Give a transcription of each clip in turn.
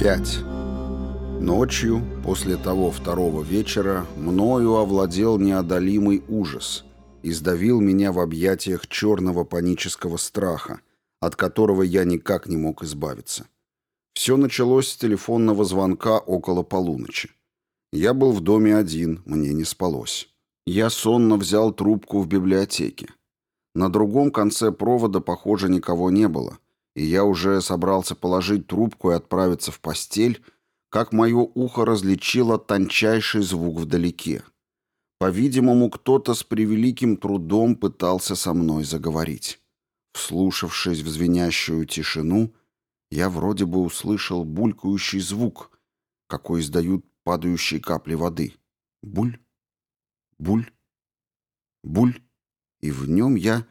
5. Ночью, после того второго вечера, мною овладел неодолимый ужас и сдавил меня в объятиях черного панического страха, от которого я никак не мог избавиться. Все началось с телефонного звонка около полуночи. Я был в доме один, мне не спалось. Я сонно взял трубку в библиотеке. На другом конце провода, похоже, никого не было, и я уже собрался положить трубку и отправиться в постель, как мое ухо различило тончайший звук вдалеке. По-видимому, кто-то с превеликим трудом пытался со мной заговорить. Вслушавшись в звенящую тишину, я вроде бы услышал булькающий звук, какой издают падающие капли воды. Буль, буль, буль. И в нем я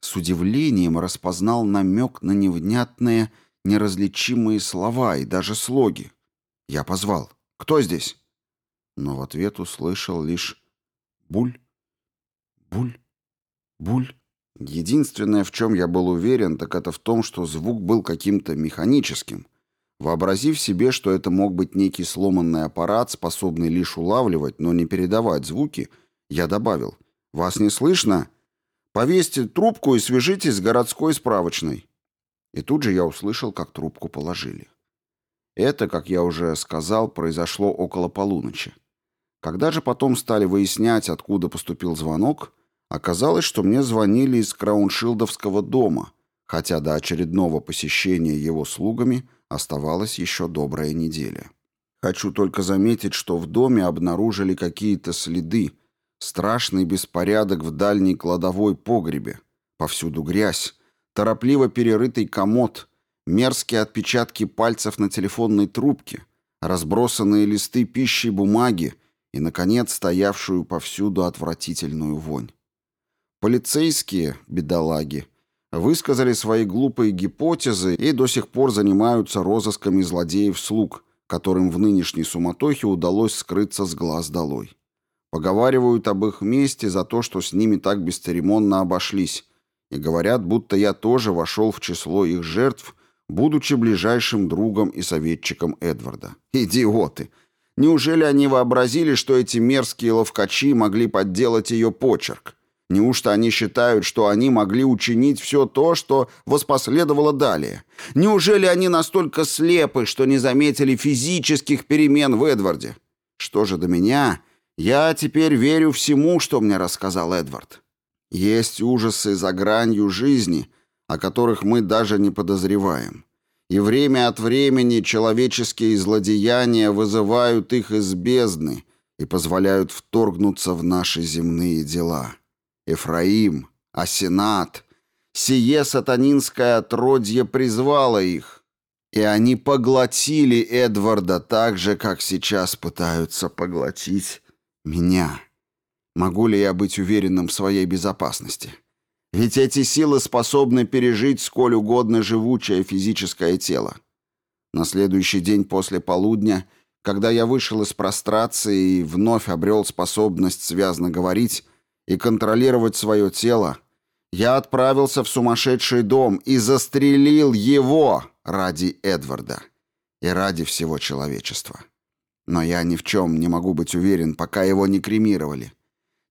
с удивлением распознал намек на невнятные, неразличимые слова и даже слоги. Я позвал. «Кто здесь?» Но в ответ услышал лишь «буль, буль, буль». Единственное, в чем я был уверен, так это в том, что звук был каким-то механическим. Вообразив себе, что это мог быть некий сломанный аппарат, способный лишь улавливать, но не передавать звуки, я добавил «Вас не слышно? Повесьте трубку и свяжитесь с городской справочной». И тут же я услышал, как трубку положили. Это, как я уже сказал, произошло около полуночи. Когда же потом стали выяснять, откуда поступил звонок, оказалось, что мне звонили из Крауншилдовского дома, хотя до очередного посещения его слугами оставалась еще добрая неделя. Хочу только заметить, что в доме обнаружили какие-то следы, страшный беспорядок в дальней кладовой погребе, повсюду грязь, торопливо перерытый комод, мерзкие отпечатки пальцев на телефонной трубке, разбросанные листы пищи и бумаги. И, наконец, стоявшую повсюду отвратительную вонь. Полицейские, бедолаги, высказали свои глупые гипотезы и до сих пор занимаются розысками злодеев-слуг, которым в нынешней суматохе удалось скрыться с глаз долой. Поговаривают об их месте за то, что с ними так бесцеремонно обошлись, и говорят, будто я тоже вошел в число их жертв будучи ближайшим другом и советчиком Эдварда. Идиоты! Неужели они вообразили, что эти мерзкие ловкачи могли подделать ее почерк? Неужто они считают, что они могли учинить все то, что воспоследовало далее? Неужели они настолько слепы, что не заметили физических перемен в Эдварде? Что же до меня? Я теперь верю всему, что мне рассказал Эдвард. Есть ужасы за гранью жизни, о которых мы даже не подозреваем. И время от времени человеческие злодеяния вызывают их из бездны и позволяют вторгнуться в наши земные дела. Эфраим, Асенат, сие сатанинское отродье призвало их, и они поглотили Эдварда так же, как сейчас пытаются поглотить меня. Могу ли я быть уверенным в своей безопасности?» Ведь эти силы способны пережить сколь угодно живучее физическое тело. На следующий день после полудня, когда я вышел из прострации и вновь обрел способность связно говорить и контролировать свое тело, я отправился в сумасшедший дом и застрелил его ради Эдварда и ради всего человечества. Но я ни в чем не могу быть уверен, пока его не кремировали.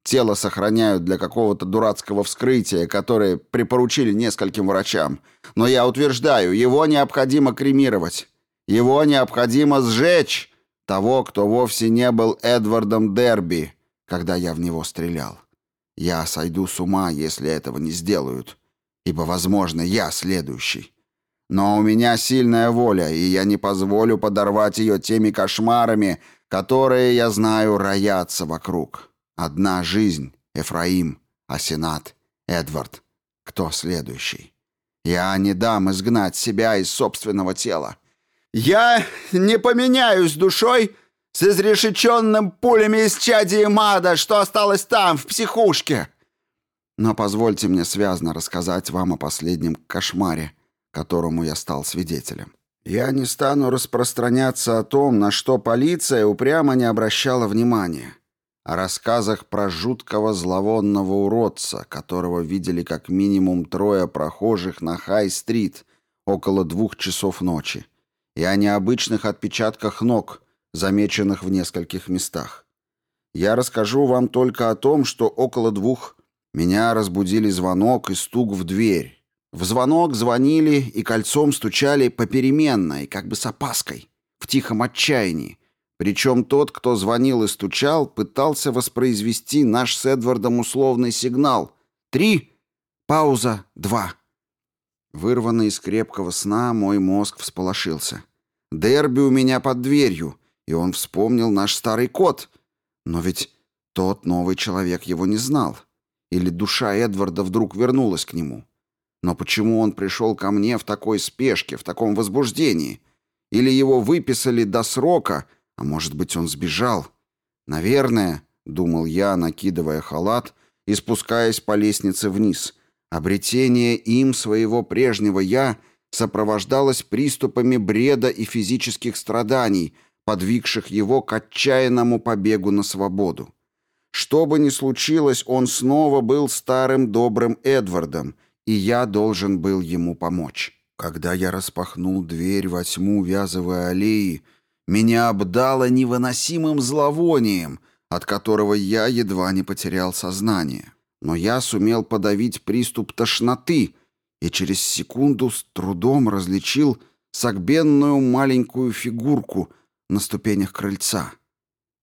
Тело сохраняют для какого-то дурацкого вскрытия, которое припоручили нескольким врачам. Но я утверждаю, его необходимо кремировать. Его необходимо сжечь. Того, кто вовсе не был Эдвардом Дерби, когда я в него стрелял. Я сойду с ума, если этого не сделают. Ибо, возможно, я следующий. Но у меня сильная воля, и я не позволю подорвать ее теми кошмарами, которые, я знаю, роятся вокруг. Одна жизнь, Эфраим, Асенат, Эдвард. Кто следующий? Я не дам изгнать себя из собственного тела. Я не поменяюсь душой с изрешеченным пулями из чади и мада, что осталось там, в психушке. Но позвольте мне связно рассказать вам о последнем кошмаре, которому я стал свидетелем. Я не стану распространяться о том, на что полиция упрямо не обращала внимания о рассказах про жуткого зловонного уродца, которого видели как минимум трое прохожих на Хай-стрит около двух часов ночи, и о необычных отпечатках ног, замеченных в нескольких местах. Я расскажу вам только о том, что около двух меня разбудили звонок и стук в дверь. В звонок звонили и кольцом стучали попеременно и как бы с опаской, в тихом отчаянии. Причем тот, кто звонил и стучал, пытался воспроизвести наш с Эдвардом условный сигнал. «Три! Пауза! Два!» Вырванный из крепкого сна, мой мозг всполошился. Дерби у меня под дверью, и он вспомнил наш старый код. Но ведь тот новый человек его не знал. Или душа Эдварда вдруг вернулась к нему. Но почему он пришел ко мне в такой спешке, в таком возбуждении? Или его выписали до срока, а может быть, он сбежал? Наверное, думал я, накидывая халат и спускаясь по лестнице вниз. Обретение им своего прежнего «я» сопровождалось приступами бреда и физических страданий, подвигших его к отчаянному побегу на свободу. Что бы ни случилось, он снова был старым добрым Эдвардом, и я должен был ему помочь. Когда я распахнул дверь во тьму вязовой аллеи, меня обдало невыносимым зловонием, от которого я едва не потерял сознание. Но я сумел подавить приступ тошноты и через секунду с трудом различил согбенную маленькую фигурку на ступенях крыльца.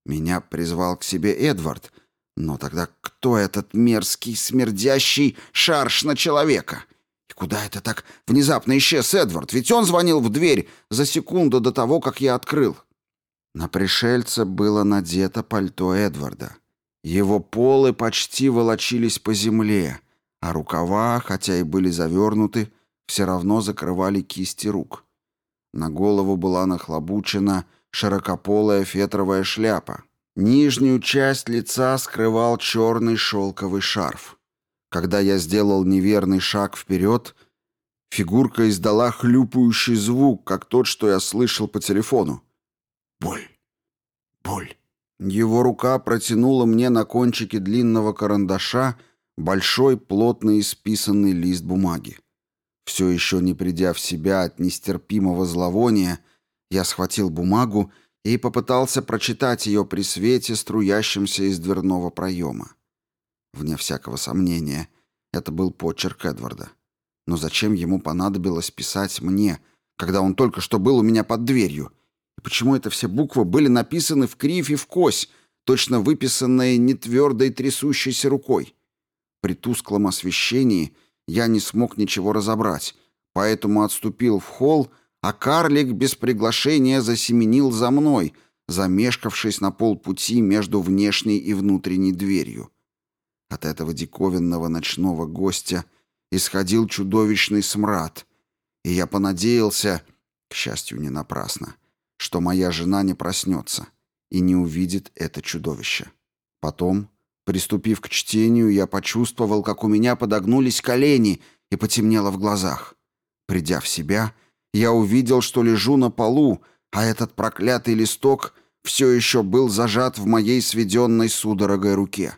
Меня призвал к себе Эдвард, но тогда кто этот мерзкий, смердящий шарш на человека? И куда это так внезапно исчез Эдвард? Ведь он звонил в дверь за секунду до того, как я открыл. На пришельца было надето пальто Эдварда. Его полы почти волочились по земле, а рукава, хотя и были завернуты, все равно закрывали кисти рук. На голову была нахлобучена широкополая фетровая шляпа. Нижнюю часть лица скрывал черный шелковый шарф. Когда я сделал неверный шаг вперед, фигурка издала хлюпающий звук, как тот, что я слышал по телефону. Боль. Боль. Его рука протянула мне на кончике длинного карандаша большой плотный исписанный лист бумаги. Все еще не придя в себя от нестерпимого зловония, я схватил бумагу и попытался прочитать ее при свете, струящемся из дверного проема. Вне всякого сомнения, это был почерк Эдварда. Но зачем ему понадобилось писать мне, когда он только что был у меня под дверью? И почему это все буквы были написаны в кривь и в кось, точно выписанные нетвердой трясущейся рукой? При тусклом освещении я не смог ничего разобрать, поэтому отступил в холл а карлик без приглашения засеменил за мной, замешкавшись на полпути между внешней и внутренней дверью. От этого диковинного ночного гостя исходил чудовищный смрад, и я понадеялся, к счастью, не напрасно, что моя жена не проснется и не увидит это чудовище. Потом, приступив к чтению, я почувствовал, как у меня подогнулись колени и потемнело в глазах. Придя в себя, я увидел, что лежу на полу, а этот проклятый листок все еще был зажат в моей сведенной судорогой руке.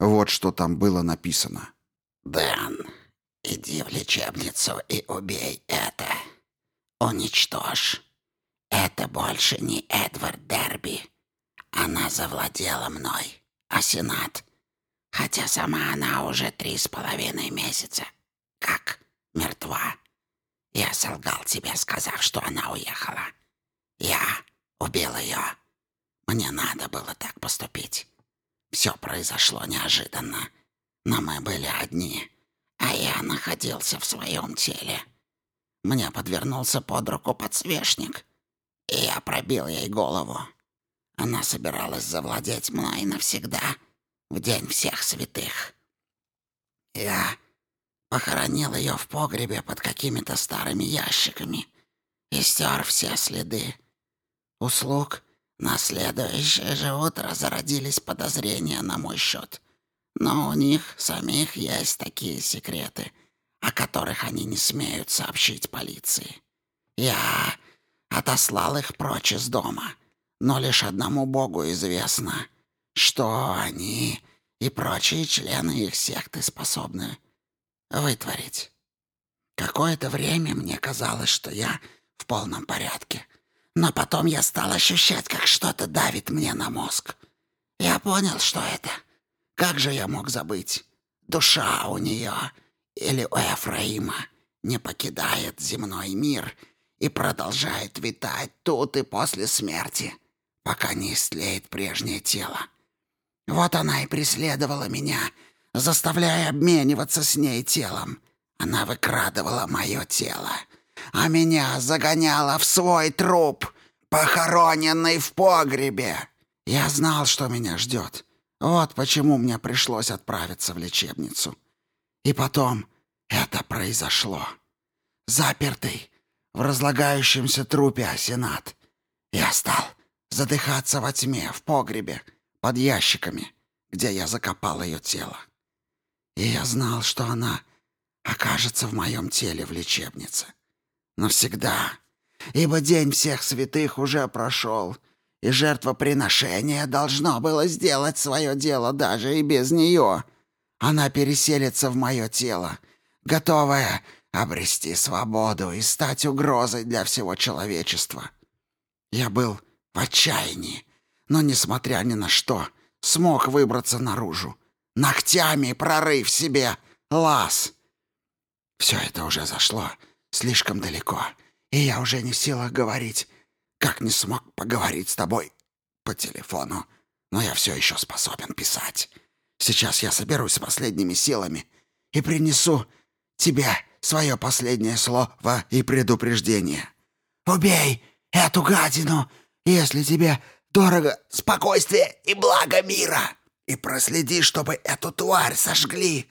Вот что там было написано. «Дэн, иди в лечебницу и убей это. Уничтожь. Это больше не Эдвард Дерби. Она завладела мной, а Сенат. Хотя сама она уже три с половиной месяца. Как мертва. Я солгал тебе, сказав, что она уехала. Я убил ее. Мне надо было так поступить. Все произошло неожиданно. Но мы были одни, а я находился в своем теле. Мне подвернулся под руку подсвечник, и я пробил ей голову. Она собиралась завладеть мной навсегда, в день всех святых. Я Похоронил ее в погребе под какими-то старыми ящиками и стер все следы. Услуг на следующее же утро зародились подозрения на мой счет. Но у них самих есть такие секреты, о которых они не смеют сообщить полиции. Я отослал их прочь из дома, но лишь одному богу известно, что они и прочие члены их секты способны вытворить. Какое-то время мне казалось, что я в полном порядке. Но потом я стал ощущать, как что-то давит мне на мозг. Я понял, что это. Как же я мог забыть? Душа у нее или у Ефраима не покидает земной мир и продолжает витать тут и после смерти, пока не истлеет прежнее тело. Вот она и преследовала меня, заставляя обмениваться с ней телом. Она выкрадывала мое тело, а меня загоняла в свой труп, похороненный в погребе. Я знал, что меня ждет. Вот почему мне пришлось отправиться в лечебницу. И потом это произошло. Запертый в разлагающемся трупе осенат. Я стал задыхаться во тьме в погребе под ящиками, где я закопал ее тело. И я знал, что она окажется в моем теле в лечебнице. Навсегда. Ибо день всех святых уже прошел, и жертвоприношение должно было сделать свое дело даже и без нее. Она переселится в мое тело, готовая обрести свободу и стать угрозой для всего человечества. Я был в отчаянии, но, несмотря ни на что, смог выбраться наружу, ногтями прорыв себе лаз. Все это уже зашло слишком далеко, и я уже не в силах говорить, как не смог поговорить с тобой по телефону, но я все еще способен писать. Сейчас я соберусь с последними силами и принесу тебе свое последнее слово и предупреждение. Убей эту гадину, если тебе дорого спокойствие и благо мира, и проследи, чтобы эту тварь сожгли.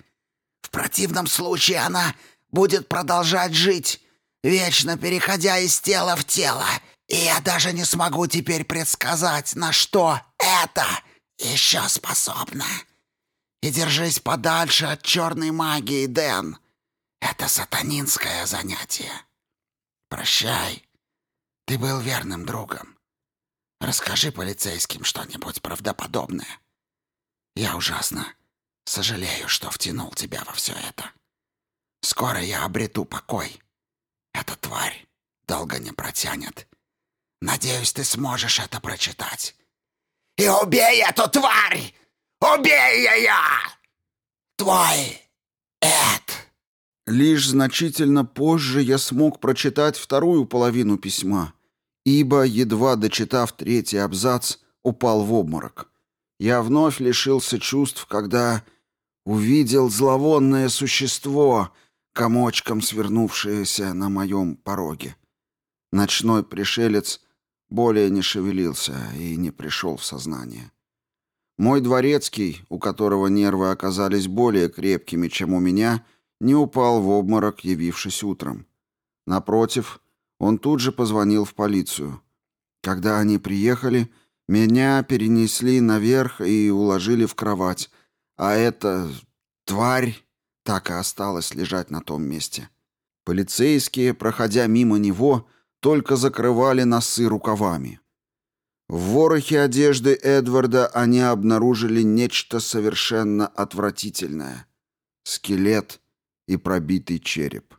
В противном случае она будет продолжать жить, вечно переходя из тела в тело, и я даже не смогу теперь предсказать, на что это еще способно. И держись подальше от черной магии, Дэн. Это сатанинское занятие. Прощай. Ты был верным другом. Расскажи полицейским что-нибудь правдоподобное. Я ужасно сожалею, что втянул тебя во все это. Скоро я обрету покой. Эта тварь долго не протянет. Надеюсь, ты сможешь это прочитать. И убей эту тварь! Убей ее! Твой Эд. Лишь значительно позже я смог прочитать вторую половину письма, ибо, едва дочитав третий абзац, упал в обморок. Я вновь лишился чувств, когда увидел зловонное существо, комочком свернувшееся на моем пороге. Ночной пришелец более не шевелился и не пришел в сознание. Мой дворецкий, у которого нервы оказались более крепкими, чем у меня, не упал в обморок, явившись утром. Напротив, он тут же позвонил в полицию. Когда они приехали, меня перенесли наверх и уложили в кровать, а эта тварь так и осталась лежать на том месте. Полицейские, проходя мимо него, только закрывали носы рукавами. В ворохе одежды Эдварда они обнаружили нечто совершенно отвратительное. Скелет и пробитый череп.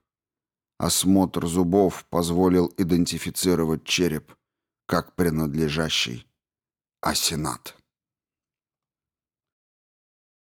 Осмотр зубов позволил идентифицировать череп как принадлежащий Асенат.